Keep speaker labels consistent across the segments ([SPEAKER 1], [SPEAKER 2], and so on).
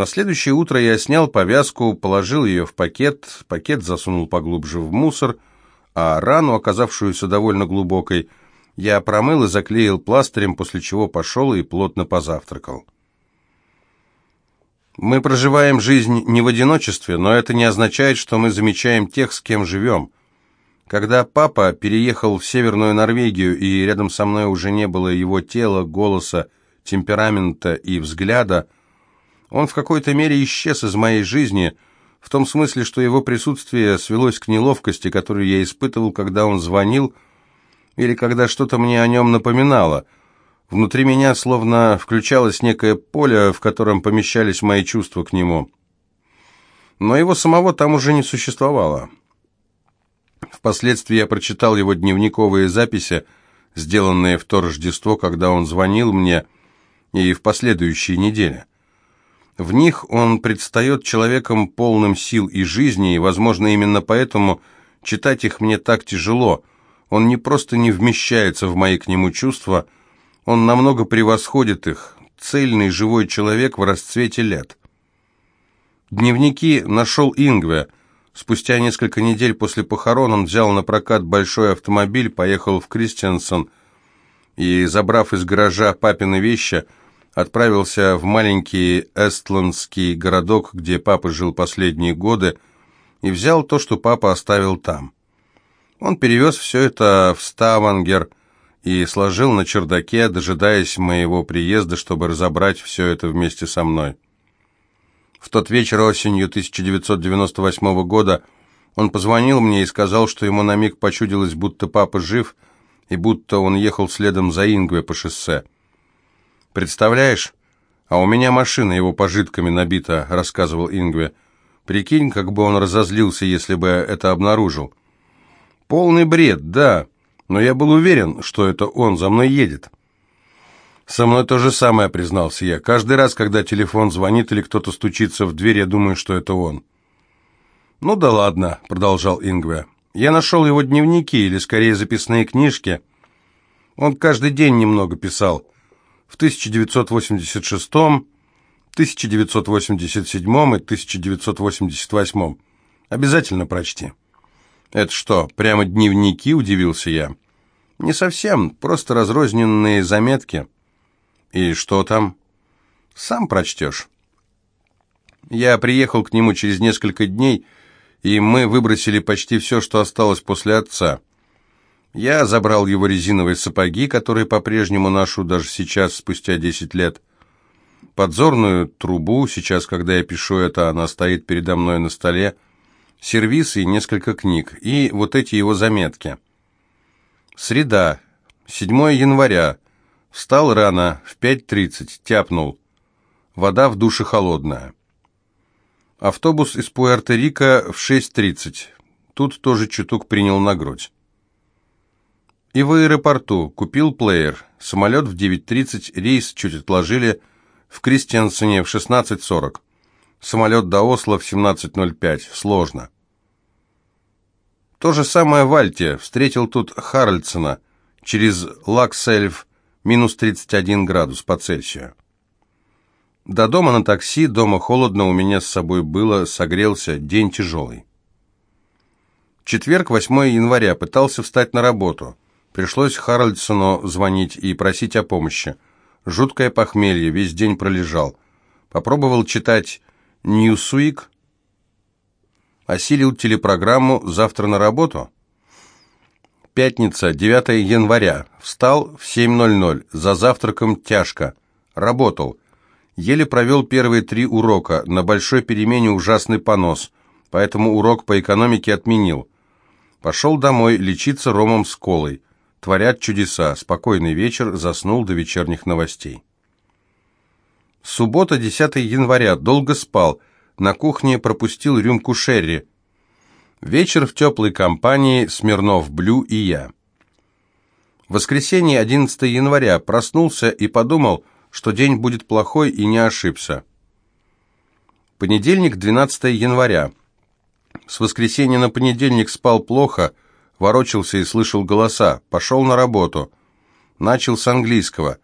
[SPEAKER 1] На следующее утро я снял повязку, положил ее в пакет, пакет засунул поглубже в мусор, а рану, оказавшуюся довольно глубокой, я промыл и заклеил пластырем, после чего пошел и плотно позавтракал. Мы проживаем жизнь не в одиночестве, но это не означает, что мы замечаем тех, с кем живем. Когда папа переехал в Северную Норвегию, и рядом со мной уже не было его тела, голоса, темперамента и взгляда, он в какой-то мере исчез из моей жизни, в том смысле, что его присутствие свелось к неловкости, которую я испытывал, когда он звонил, или когда что-то мне о нем напоминало. Внутри меня словно включалось некое поле, в котором помещались мои чувства к нему. Но его самого там уже не существовало. Впоследствии я прочитал его дневниковые записи, сделанные в то Рождество, когда он звонил мне, и в последующие недели. В них он предстает человеком полным сил и жизни, и, возможно, именно поэтому читать их мне так тяжело. Он не просто не вмещается в мои к нему чувства, он намного превосходит их, цельный живой человек в расцвете лет. Дневники нашел Ингве – Спустя несколько недель после похорон он взял на прокат большой автомобиль, поехал в Кристиансон и, забрав из гаража папины вещи, отправился в маленький эстландский городок, где папа жил последние годы, и взял то, что папа оставил там. Он перевез все это в Ставангер и сложил на чердаке, дожидаясь моего приезда, чтобы разобрать все это вместе со мной. В тот вечер осенью 1998 года он позвонил мне и сказал, что ему на миг почудилось, будто папа жив, и будто он ехал следом за Ингве по шоссе. «Представляешь, а у меня машина его пожитками набита», — рассказывал Ингве. «Прикинь, как бы он разозлился, если бы это обнаружил». «Полный бред, да, но я был уверен, что это он за мной едет». «Со мной то же самое», — признался я. «Каждый раз, когда телефон звонит или кто-то стучится в дверь, я думаю, что это он». «Ну да ладно», — продолжал Ингве. «Я нашел его дневники, или скорее записные книжки. Он каждый день немного писал. В 1986, 1987 и 1988. Обязательно прочти». «Это что, прямо дневники?» — удивился я. «Не совсем, просто разрозненные заметки». «И что там?» «Сам прочтешь». Я приехал к нему через несколько дней, и мы выбросили почти все, что осталось после отца. Я забрал его резиновые сапоги, которые по-прежнему ношу даже сейчас, спустя десять лет. Подзорную трубу, сейчас, когда я пишу это, она стоит передо мной на столе, сервиз и несколько книг, и вот эти его заметки. Среда, 7 января, Встал рано, в 5.30, тяпнул. Вода в душе холодная. Автобус из Пуэрто-Рико в 6.30. Тут тоже чуток принял на грудь. И в аэропорту купил плеер. Самолет в 9.30, рейс чуть отложили. В Кристиансене в 16.40. Самолет до Осло в 17.05. Сложно. То же самое в Альте. Встретил тут Харальдсона. Через Лаксельф минус 31 градус по Цельсию. До дома на такси, дома холодно, у меня с собой было, согрелся, день тяжелый. Четверг, 8 января, пытался встать на работу. Пришлось Харальдсону звонить и просить о помощи. Жуткое похмелье, весь день пролежал. Попробовал читать «Ньюсуик», осилил телепрограмму «Завтра на работу». Пятница, 9 января. Встал в 7.00. За завтраком тяжко. Работал. Еле провел первые три урока. На большой перемене ужасный понос. Поэтому урок по экономике отменил. Пошел домой лечиться ромом с колой. Творят чудеса. Спокойный вечер. Заснул до вечерних новостей. Суббота, 10 января. Долго спал. На кухне пропустил рюмку шерри. Вечер в теплой компании, Смирнов, Блю и я. Воскресенье, 11 января, проснулся и подумал, что день будет плохой, и не ошибся. Понедельник, 12 января. С воскресенья на понедельник спал плохо, ворочался и слышал голоса. Пошел на работу. Начал с английского.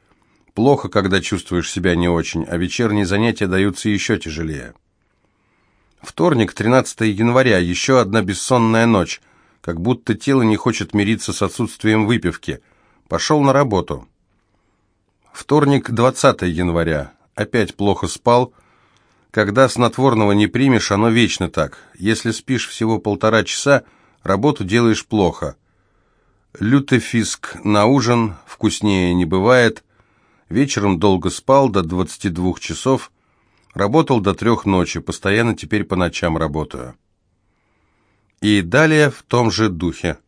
[SPEAKER 1] Плохо, когда чувствуешь себя не очень, а вечерние занятия даются еще тяжелее. Вторник, 13 января, еще одна бессонная ночь, как будто тело не хочет мириться с отсутствием выпивки. Пошел на работу. Вторник, 20 января, опять плохо спал. Когда снотворного не примешь, оно вечно так. Если спишь всего полтора часа, работу делаешь плохо. Лютефиск на ужин, вкуснее не бывает. Вечером долго спал, до 22 часов. Работал до трех ночи, постоянно теперь по ночам работаю. И далее в том же духе.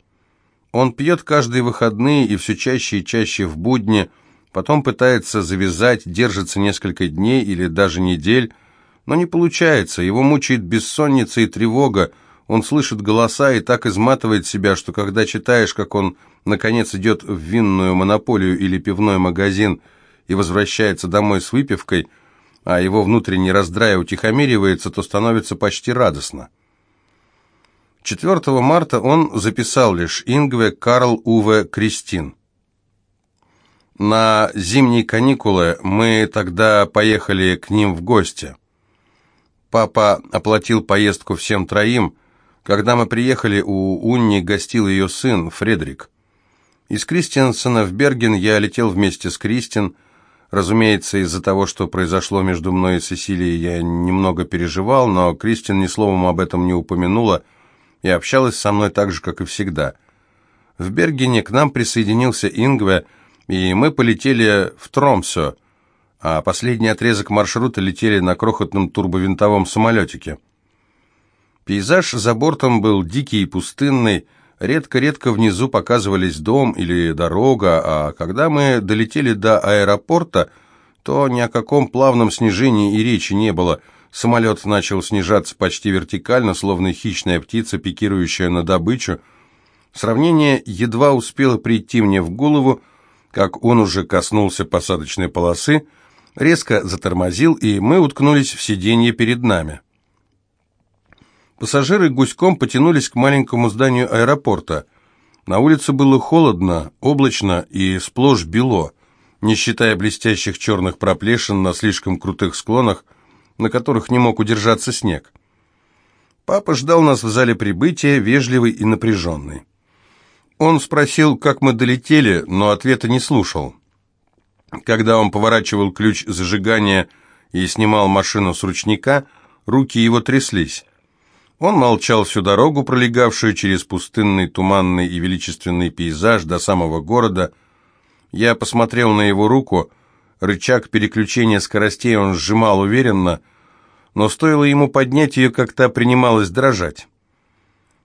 [SPEAKER 1] Он пьет каждые выходные и все чаще и чаще в будни, потом пытается завязать, держится несколько дней или даже недель, но не получается, его мучает бессонница и тревога, он слышит голоса и так изматывает себя, что когда читаешь, как он, наконец, идет в винную монополию или пивной магазин и возвращается домой с выпивкой, а его внутренний раздрай утихомиривается, то становится почти радостно. 4 марта он записал лишь Ингве Карл Уве Кристин. На зимние каникулы мы тогда поехали к ним в гости. Папа оплатил поездку всем троим, когда мы приехали, у Унни гостил ее сын, Фредерик. Из Кристиансена в Берген я летел вместе с Кристин. Разумеется, из-за того, что произошло между мной и Сесилией, я немного переживал, но Кристин ни словом об этом не упомянула и общалась со мной так же, как и всегда. В Бергене к нам присоединился Ингве, и мы полетели в Тромсё, а последний отрезок маршрута летели на крохотном турбовинтовом самолетике. Пейзаж за бортом был дикий и пустынный, редко-редко внизу показывались дом или дорога, а когда мы долетели до аэропорта, то ни о каком плавном снижении и речи не было. Самолет начал снижаться почти вертикально, словно хищная птица, пикирующая на добычу. Сравнение едва успело прийти мне в голову, как он уже коснулся посадочной полосы, резко затормозил, и мы уткнулись в сиденье перед нами. Пассажиры гуськом потянулись к маленькому зданию аэропорта. На улице было холодно, облачно и сплошь бело, не считая блестящих черных проплешин на слишком крутых склонах, на которых не мог удержаться снег. Папа ждал нас в зале прибытия, вежливый и напряженный. Он спросил, как мы долетели, но ответа не слушал. Когда он поворачивал ключ зажигания и снимал машину с ручника, руки его тряслись. Он молчал всю дорогу, пролегавшую через пустынный, туманный и величественный пейзаж до самого города. Я посмотрел на его руку. Рычаг переключения скоростей он сжимал уверенно, но стоило ему поднять ее, как та принималась дрожать.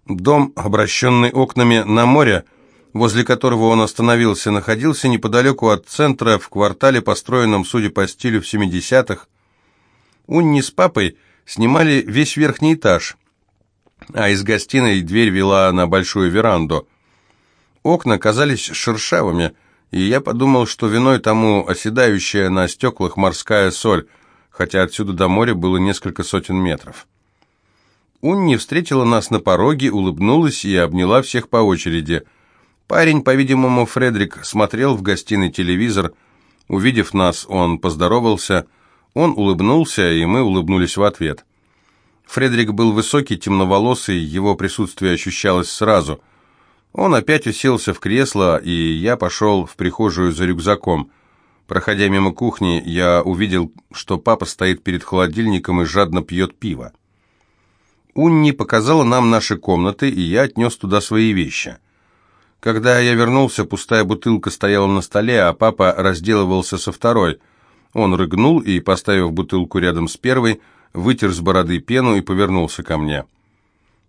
[SPEAKER 1] Дом, обращенный окнами на море, возле которого он остановился, находился неподалеку от центра, в квартале, построенном, судя по стилю, в 70-х. Унни с папой снимали весь верхний этаж – а из гостиной дверь вела на большую веранду. Окна казались шершавыми, и я подумал, что виной тому оседающая на стеклах морская соль, хотя отсюда до моря было несколько сотен метров. Унни встретила нас на пороге, улыбнулась и обняла всех по очереди. Парень, по-видимому, Фредерик, смотрел в гостиной телевизор. Увидев нас, он поздоровался, он улыбнулся, и мы улыбнулись в ответ. Фредерик был высокий, темноволосый, его присутствие ощущалось сразу. Он опять уселся в кресло, и я пошел в прихожую за рюкзаком. Проходя мимо кухни, я увидел, что папа стоит перед холодильником и жадно пьет пиво. Унни показала нам наши комнаты, и я отнес туда свои вещи. Когда я вернулся, пустая бутылка стояла на столе, а папа разделывался со второй. Он рыгнул и, поставив бутылку рядом с первой, вытер с бороды пену и повернулся ко мне.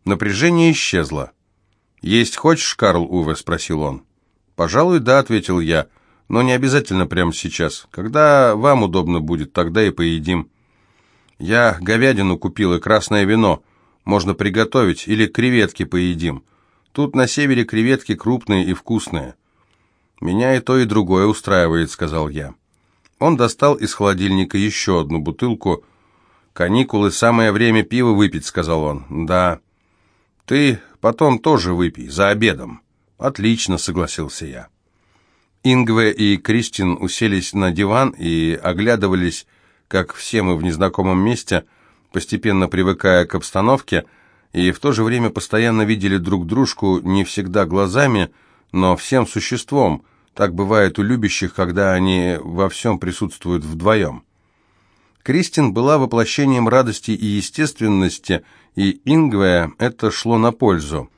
[SPEAKER 1] Напряжение исчезло. «Есть хочешь, Карл Уве?» – спросил он. «Пожалуй, да», – ответил я, – «но не обязательно прямо сейчас. Когда вам удобно будет, тогда и поедим». «Я говядину купил и красное вино. Можно приготовить, или креветки поедим. Тут на севере креветки крупные и вкусные». «Меня и то, и другое устраивает», – сказал я. Он достал из холодильника еще одну бутылку – «Каникулы, самое время пива выпить», — сказал он. «Да». «Ты потом тоже выпей, за обедом». «Отлично», — согласился я. Ингве и Кристин уселись на диван и оглядывались, как все мы в незнакомом месте, постепенно привыкая к обстановке, и в то же время постоянно видели друг дружку не всегда глазами, но всем существом. Так бывает у любящих, когда они во всем присутствуют вдвоем. Кристин была воплощением радости и естественности, и Ингве это шло на пользу.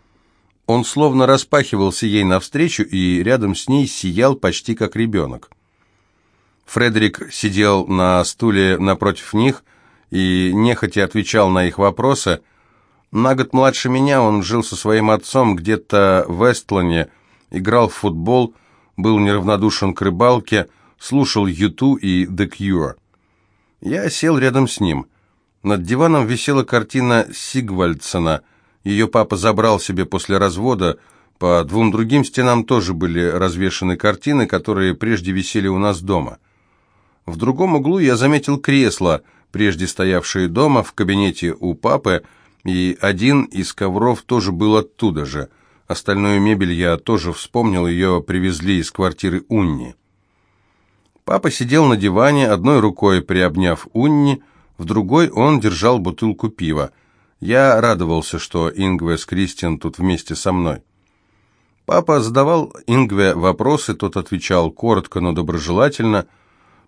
[SPEAKER 1] Он словно распахивался ей навстречу и рядом с ней сиял почти как ребенок. Фредерик сидел на стуле напротив них и нехотя отвечал на их вопросы. На год младше меня он жил со своим отцом где-то в Эстлане, играл в футбол, был неравнодушен к рыбалке, слушал Юту и The Cure. Я сел рядом с ним. Над диваном висела картина Сигвальдсона – ее папа забрал себе после развода. По двум другим стенам тоже были развешаны картины, которые прежде висели у нас дома. В другом углу я заметил кресло, прежде стоявшее дома, в кабинете у папы, и один из ковров тоже был оттуда же. Остальную мебель я тоже вспомнил, ее привезли из квартиры Унни. Папа сидел на диване, одной рукой приобняв Унни, в другой он держал бутылку пива. Я радовался, что Ингве с Кристиан тут вместе со мной. Папа задавал Ингве вопросы, тот отвечал коротко, но доброжелательно.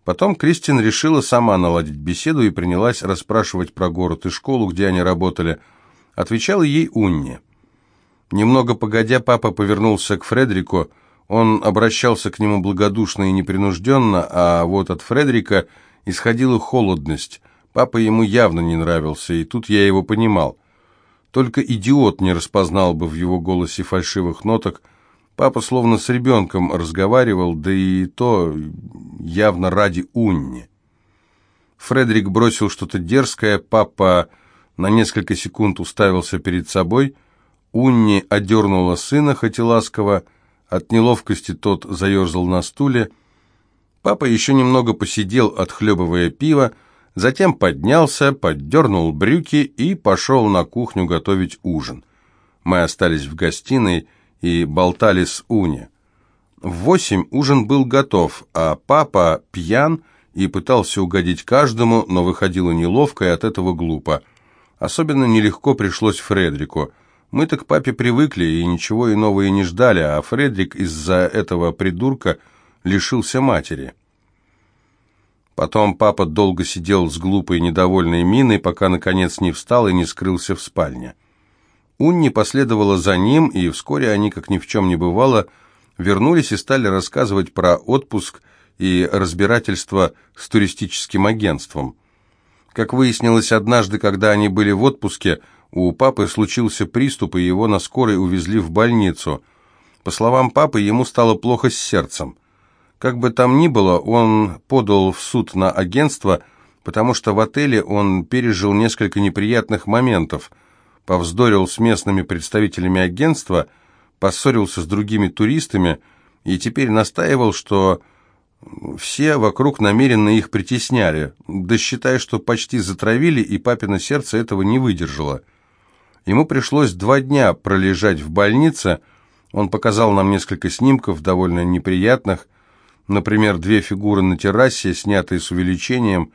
[SPEAKER 1] Потом Кристин решила сама наладить беседу и принялась расспрашивать про город и школу, где они работали. Отвечала ей Унни. Немного погодя, папа повернулся к Фредерику. Он обращался к нему благодушно и непринужденно, а вот от Фредерика исходила холодность. Папа ему явно не нравился, и тут я его понимал. Только идиот не распознал бы в его голосе фальшивых ноток. Папа словно с ребенком разговаривал, да и то явно ради Унни. Фредерик бросил что-то дерзкое, папа на несколько секунд уставился перед собой. Унни одернула сына, хоть и ласково. От неловкости тот заерзал на стуле. Папа еще немного посидел, отхлебывая пиво, Затем поднялся, поддернул брюки и пошел на кухню готовить ужин. Мы остались в гостиной и болтали с Уни. В восемь ужин был готов, а папа пьян и пытался угодить каждому, но выходило неловко и от этого глупо. Особенно нелегко пришлось Фредрику. Мы-то к папе привыкли и ничего иного и не ждали, а Фредрик из-за этого придурка лишился матери. Потом папа долго сидел с глупой недовольной миной, пока, наконец, не встал и не скрылся в спальне. Унни последовала за ним, и вскоре они, как ни в чем не бывало, вернулись и стали рассказывать про отпуск и разбирательство с туристическим агентством. Как выяснилось однажды, когда они были в отпуске, у папы случился приступ, и его на скорой увезли в больницу. По словам папы, ему стало плохо с сердцем. Как бы там ни было, он подал в суд на агентство, потому что в отеле он пережил несколько неприятных моментов, повздорил с местными представителями агентства, поссорился с другими туристами и теперь настаивал, что все вокруг намеренно их притесняли, да считая, что почти затравили, и папино сердце этого не выдержало. Ему пришлось два дня пролежать в больнице, он показал нам несколько снимков, довольно неприятных, Например, две фигуры на террасе, снятые с увеличением.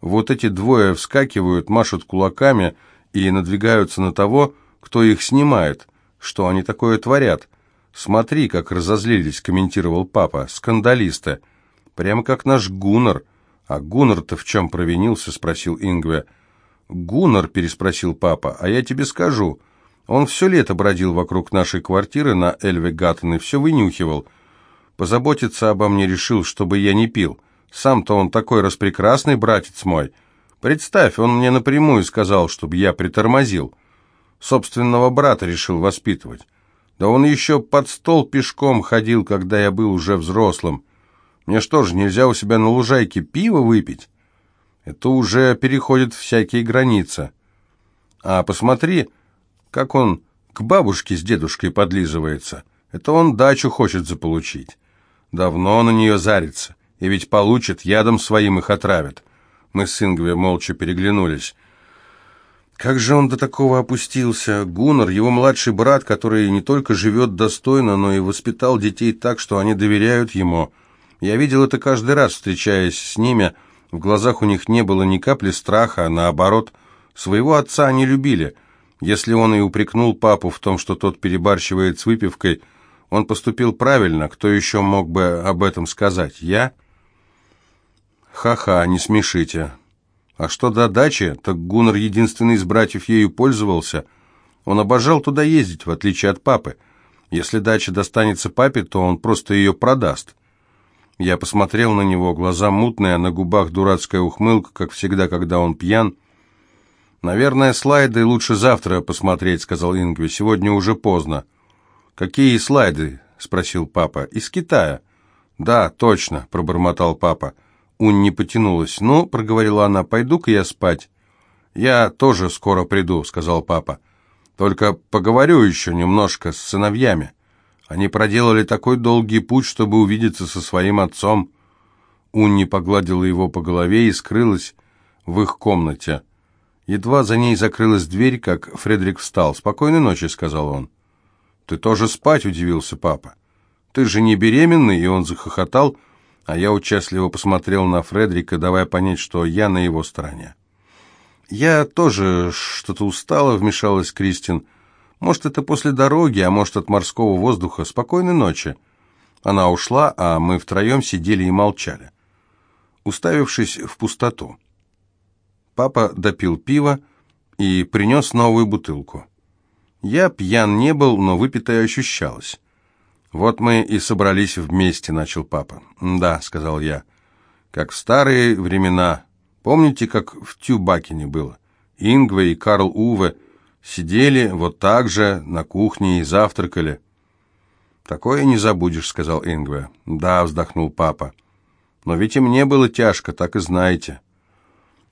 [SPEAKER 1] Вот эти двое вскакивают, машут кулаками и надвигаются на того, кто их снимает. Что они такое творят? «Смотри, как разозлились», — комментировал папа. «Скандалисты. Прямо как наш Гуннар». «А Гуннар-то в чем провинился?» — спросил Ингве. «Гуннар?» — переспросил папа. «А я тебе скажу. Он все лето бродил вокруг нашей квартиры на Эльве Гаттен и все вынюхивал». Позаботиться обо мне решил, чтобы я не пил. Сам-то он такой распрекрасный, братец мой. Представь, он мне напрямую сказал, чтобы я притормозил. Собственного брата решил воспитывать. Да он еще под стол пешком ходил, когда я был уже взрослым. Мне что же, нельзя у себя на лужайке пиво выпить? Это уже переходит всякие границы. А посмотри, как он к бабушке с дедушкой подлизывается. Это он дачу хочет заполучить. Давно на нее зарится, и ведь получит, ядом своим их отравят. Мы с Ингве молча переглянулись. Как же он до такого опустился? Гуннар, его младший брат, который не только живет достойно, но и воспитал детей так, что они доверяют ему. Я видел это каждый раз, встречаясь с ними. В глазах у них не было ни капли страха, а наоборот, своего отца они любили. Если он и упрекнул папу в том, что тот перебарщивает с выпивкой, он поступил правильно. Кто еще мог бы об этом сказать? Я? Ха-ха, не смешите. А что до дачи, так Гуннар единственный из братьев ею пользовался. Он обожал туда ездить, в отличие от папы. Если дача достанется папе, то он просто ее продаст. Я посмотрел на него, глаза мутные, а на губах дурацкая ухмылка, как всегда, когда он пьян. «Наверное, слайды лучше завтра посмотреть», — сказал Ингви. «Сегодня уже поздно». «Какие слайды?» — спросил папа. «Из Китая». «Да, точно», — пробормотал папа. Унни потянулась. «Ну», — проговорила она, — «пойду-ка я спать». «Я тоже скоро приду», — сказал папа. «Только поговорю еще немножко с сыновьями. Они проделали такой долгий путь, чтобы увидеться со своим отцом». Унни погладила его по голове и скрылась в их комнате. Едва за ней закрылась дверь, как Фредерик встал. «Спокойной ночи», — сказал он. «Ты тоже спать?» — удивился папа. «Ты же не беременный?» — и он захохотал, — а я участливо посмотрел на Фредрика, давая понять, что я на его стороне. «Я тоже что-то устала», — вмешалась Кристин. «Может, это после дороги, а может, от морского воздуха. Спокойной ночи». Она ушла, а мы втроем сидели и молчали, уставившись в пустоту. Папа допил пиво и принес новую бутылку. Я пьян не был, но выпитое ощущалось. «Вот мы и собрались вместе», — начал папа. «Да», — сказал я, — «как в старые времена. Помните, как в Тюбакине было? Ингве и Карл Уве сидели вот так же на кухне и завтракали». «Такое не забудешь», — сказал Ингве. «Да», — вздохнул папа. «Но ведь и мне было тяжко, так и знаете».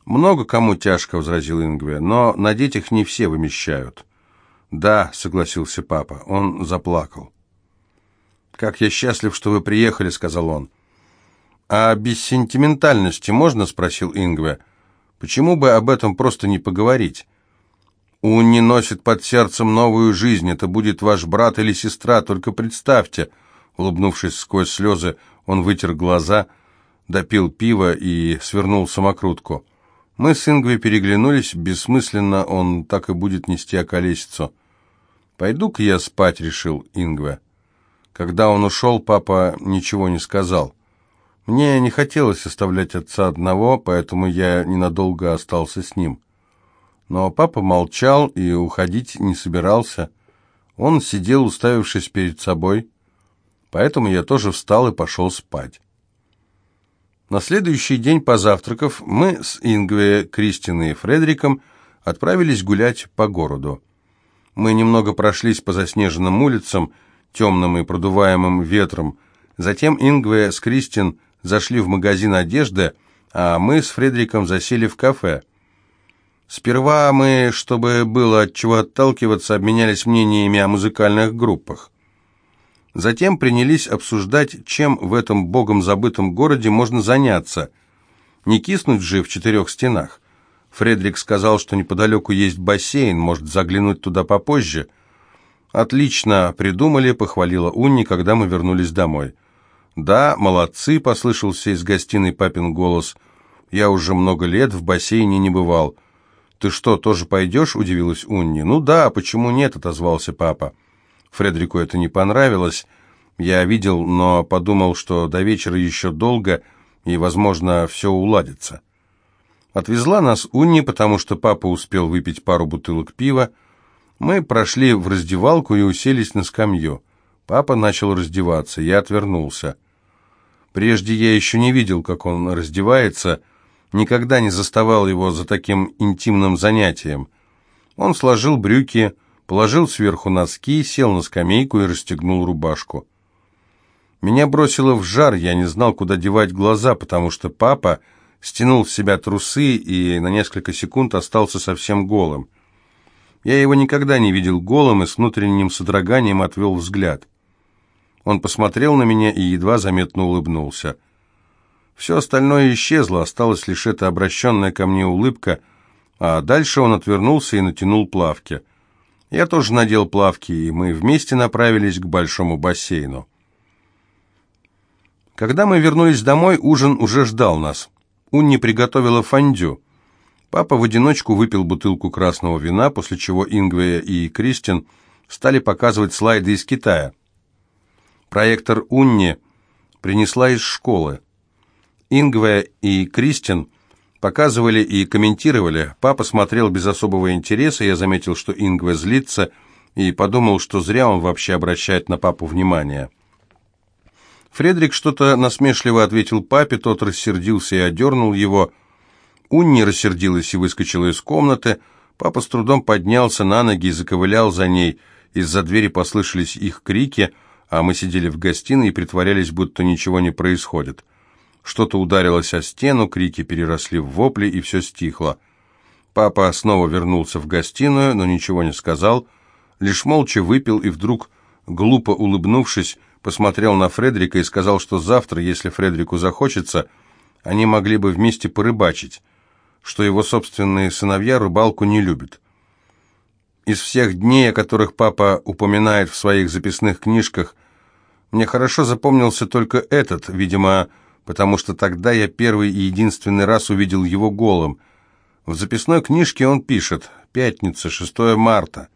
[SPEAKER 1] «Много кому тяжко», — возразил Ингве, — «но на детях не все вымещают». «Да», — согласился папа, — он заплакал. «Как я счастлив, что вы приехали», — сказал он. «А без сентиментальности можно?» — спросил Ингве. «Почему бы об этом просто не поговорить?» «Унни носит под сердцем новую жизнь. Это будет ваш брат или сестра, только представьте». Улыбнувшись сквозь слезы, он вытер глаза, допил пиво и свернул самокрутку. Мы с Ингве переглянулись, бессмысленно он так и будет нести околесицу. «Пойду-ка я спать», — решил Ингве. Когда он ушел, папа ничего не сказал. Мне не хотелось оставлять отца одного, поэтому я ненадолго остался с ним. Но папа молчал и уходить не собирался. Он сидел, уставившись перед собой. Поэтому я тоже встал и пошел спать. На следующий день, позавтракав, мы с Ингве, Кристиной и Фредериком отправились гулять по городу. Мы немного прошлись по заснеженным улицам, темным и продуваемым ветром. Затем Ингве с Кристин зашли в магазин одежды, а мы с Фредериком засели в кафе. Сперва мы, чтобы было от чего отталкиваться, обменялись мнениями о музыкальных группах. Затем принялись обсуждать, чем в этом богом забытом городе можно заняться. Не киснуть же в четырех стенах. Фредерик сказал, что неподалеку есть бассейн, может заглянуть туда попозже – «Отлично придумали», — похвалила Унни, когда мы вернулись домой. «Да, молодцы», — послышался из гостиной папин голос. «Я уже много лет в бассейне не бывал». «Ты что, тоже пойдешь?» — удивилась Унни. «Ну да, почему нет?» — отозвался папа. Фредерику это не понравилось. Я видел, но подумал, что до вечера еще долго, и, возможно, все уладится. Отвезла нас Унни, потому что папа успел выпить пару бутылок пива, мы прошли в раздевалку и уселись на скамью. Папа начал раздеваться, я отвернулся. Прежде я еще не видел, как он раздевается, никогда не заставал его за таким интимным занятием. Он сложил брюки, положил сверху носки, сел на скамейку и расстегнул рубашку. Меня бросило в жар, я не знал, куда девать глаза, потому что папа стянул с себя трусы и на несколько секунд остался совсем голым. Я его никогда не видел голым и с внутренним содроганием отвел взгляд. Он посмотрел на меня и едва заметно улыбнулся. Все остальное исчезло, осталась лишь эта обращенная ко мне улыбка, А дальше он отвернулся и натянул плавки. Я тоже надел плавки, и мы вместе направились к большому бассейну. Когда мы вернулись домой, ужин уже ждал нас. Унни приготовила фондю. Папа в одиночку выпил бутылку красного вина, после чего Ингвея и Кристин стали показывать слайды из Китая. Проектор Унни принесла из школы. Ингвея и Кристин показывали и комментировали. Папа смотрел без особого интереса, я заметил, что Ингве злится, и подумал, что зря он вообще обращает на папу внимание. Фредерик что-то насмешливо ответил папе, тот рассердился и одернул его. Унни рассердилась и выскочила из комнаты. Папа с трудом поднялся на ноги и заковылял за ней. Из-за двери послышались их крики, а мы сидели в гостиной и притворялись, будто ничего не происходит. Что-то ударилось о стену, крики переросли в вопли, и все стихло. Папа снова вернулся в гостиную, но ничего не сказал, лишь молча выпил и вдруг, глупо улыбнувшись, посмотрел на Фредерика и сказал, что завтра, если Фредерику захочется, они могли бы вместе порыбачить, что его собственные сыновья рыбалку не любят. Из всех дней, о которых папа упоминает в своих записных книжках, мне хорошо запомнился только этот, видимо, потому что тогда я первый и единственный раз увидел его голым. В записной книжке он пишет «Пятница, 6 марта».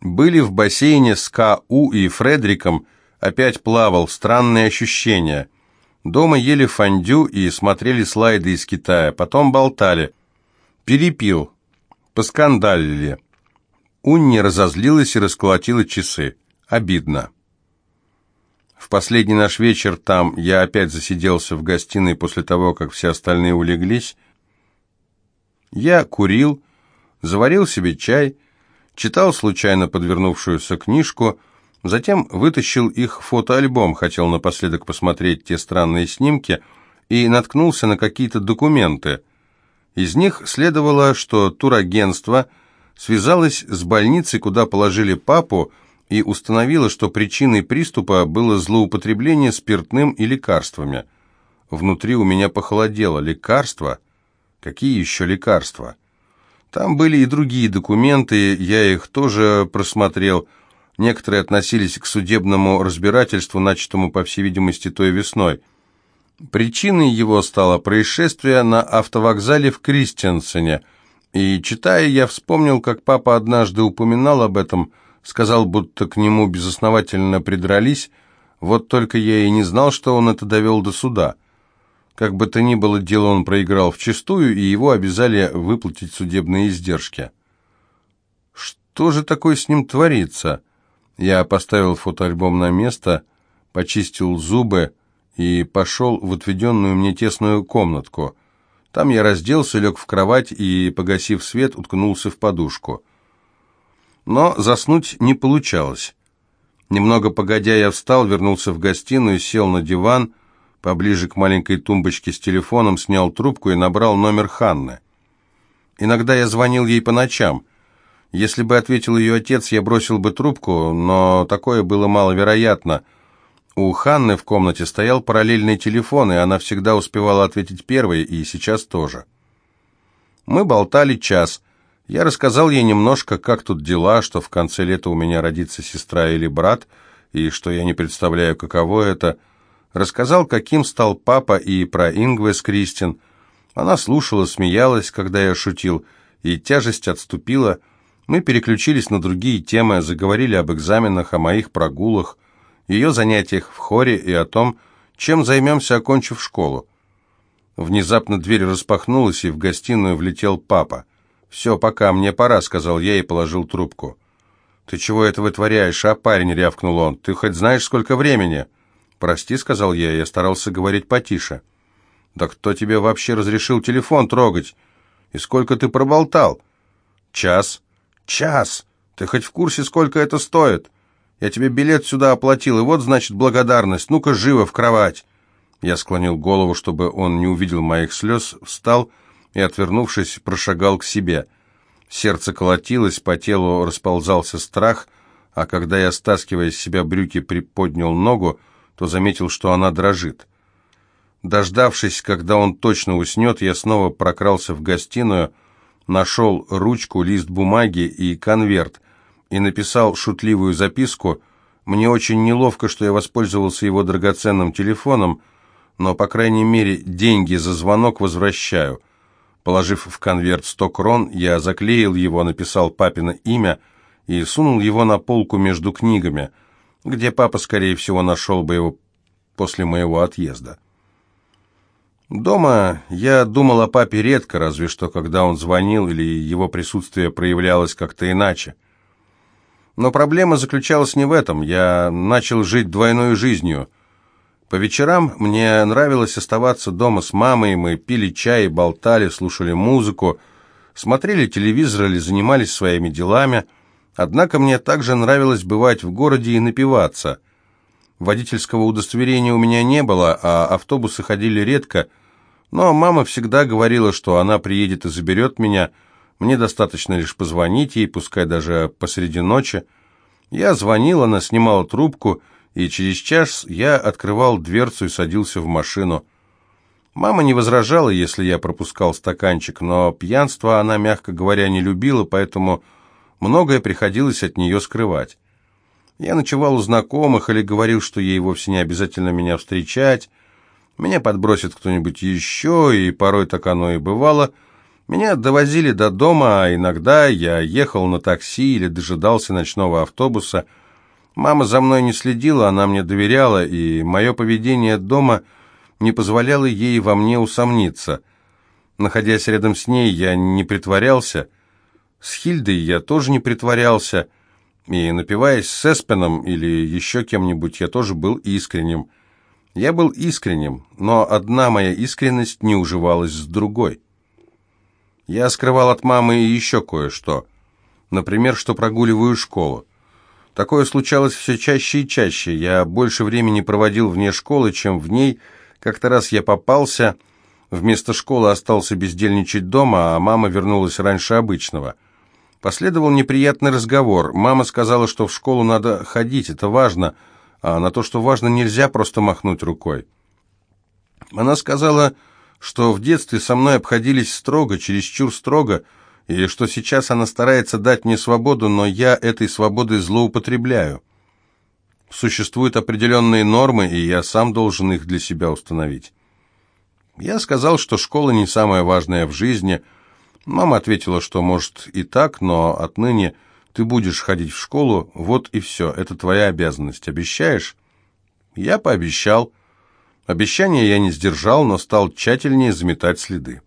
[SPEAKER 1] Были в бассейне с К.У. и Фредериком, Опять плавал, странные ощущения. Дома ели фондю и смотрели слайды из Китая, потом болтали. Перепил. Поскандалили. Унни разозлилась и расколотила часы. Обидно. В последний наш вечер там я опять засиделся в гостиной после того, как все остальные улеглись. Я курил, заварил себе чай, читал случайно подвернувшуюся книжку, Затем вытащил их фотоальбом, хотел напоследок посмотреть те странные снимки, и наткнулся на какие-то документы. Из них следовало, что турагентство связалось с больницей, куда положили папу, и установило, что причиной приступа было злоупотребление спиртным и лекарствами. Внутри у меня похолодело. Лекарства? Какие еще лекарства? Там были и другие документы, я их тоже просмотрел, Некоторые относились к судебному разбирательству, начатому, по всей видимости, той весной. Причиной его стало происшествие на автовокзале в Кристенсене, и, читая, я вспомнил, как папа однажды упоминал об этом, сказал, будто к нему безосновательно придрались, вот только я и не знал, что он это довел до суда. Как бы то ни было, дело он проиграл вчистую, и его обязали выплатить судебные издержки. Что же такое с ним творится?» Я поставил фотоальбом на место, почистил зубы и пошел в отведенную мне тесную комнатку. Там я разделся, лег в кровать и, погасив свет, уткнулся в подушку. Но заснуть не получалось. Немного погодя я встал, вернулся в гостиную, сел на диван, поближе к маленькой тумбочке с телефоном, снял трубку и набрал номер Ханны. Иногда я звонил ей по ночам – если бы ответил ее отец, я бросил бы трубку, но такое было маловероятно. У Ханны в комнате стоял параллельный телефон, и она всегда успевала ответить первой, и сейчас тоже. Мы болтали час. Я рассказал ей немножко, как тут дела, что в конце лета у меня родится сестра или брат, и что я не представляю, каково это. Рассказал, каким стал папа, и про Ингвес Кристин. Она слушала, смеялась, когда я шутил, и тяжесть отступила, мы переключились на другие темы, заговорили об экзаменах, о моих прогулах, ее занятиях в хоре и о том, чем займемся, окончив школу. Внезапно дверь распахнулась, и в гостиную влетел папа. «Все, пока, мне пора», — сказал я и положил трубку. «Ты чего это вытворяешь, а, парень?» — рявкнул он. «Ты хоть знаешь, сколько времени?» «Прости», — сказал я, я старался говорить потише. «Да кто тебе вообще разрешил телефон трогать? И сколько ты проболтал?» «Час». «Час! Ты хоть в курсе, сколько это стоит? Я тебе билет сюда оплатил, и вот, значит, благодарность. Ну-ка, живо в кровать!» Я склонил голову, чтобы он не увидел моих слез, встал и, отвернувшись, прошагал к себе. Сердце колотилось, по телу расползался страх, а когда я, стаскивая с себя брюки, приподнял ногу, то заметил, что она дрожит. Дождавшись, когда он точно уснет, я снова прокрался в гостиную, нашел ручку, лист бумаги и конверт и написал шутливую записку «Мне очень неловко, что я воспользовался его драгоценным телефоном, но, по крайней мере, деньги за звонок возвращаю». Положив в конверт сто крон, я заклеил его, написал папино имя и сунул его на полку между книгами, где папа, скорее всего, нашел бы его после моего отъезда. Дома я думал о папе редко, разве что когда он звонил или его присутствие проявлялось как-то иначе. Но проблема заключалась не в этом. Я начал жить двойной жизнью. По вечерам мне нравилось оставаться дома с мамой, мы пили чай, болтали, слушали музыку, смотрели телевизор или занимались своими делами. Однако мне также нравилось бывать в городе и напиваться. Водительского удостоверения у меня не было, а автобусы ходили редко, но мама всегда говорила, что она приедет и заберет меня. Мне достаточно лишь позвонить ей, пускай даже посреди ночи. Я звонил, она снимала трубку и через час я открывал дверцу и садился в машину. Мама не возражала, если я пропускал стаканчик, но пьянство она, мягко говоря, не любила, поэтому многое приходилось от нее скрывать. Я ночевал у знакомых или говорил, что ей вовсе не обязательно меня встречать. Меня подбросит кто-нибудь еще, и порой так оно и бывало. Меня довозили до дома, а иногда я ехал на такси или дожидался ночного автобуса – Мама за мной не следила, она мне доверяла, и мое поведение дома не позволяло ей во мне усомниться. Находясь рядом с ней, я не притворялся. С Хильдой я тоже не притворялся. И, напиваясь с Эспеном или еще кем-нибудь, я тоже был искренним. Я был искренним, но одна моя искренность не уживалась с другой. Я скрывал от мамы еще кое-что. Например, что прогуливаю школу. Такое случалось все чаще и чаще. Я больше времени проводил вне школы, чем в ней. Как-то раз я попался, вместо школы остался бездельничать дома, а мама вернулась раньше обычного. Последовал неприятный разговор. Мама сказала, что в школу надо ходить, это важно, а на то, что важно, нельзя просто махнуть рукой. Она сказала, что в детстве со мной обходились строго, чересчур строго, и что сейчас она старается дать мне свободу, но я этой свободой злоупотребляю. Существуют определенные нормы, и я сам должен их для себя установить. Я сказал, что школа не самая важная в жизни. Мама ответила, что может и так, но отныне ты будешь ходить в школу, вот и все, это твоя обязанность. Обещаешь? Я пообещал. Обещание я не сдержал, но стал тщательнее заметать следы.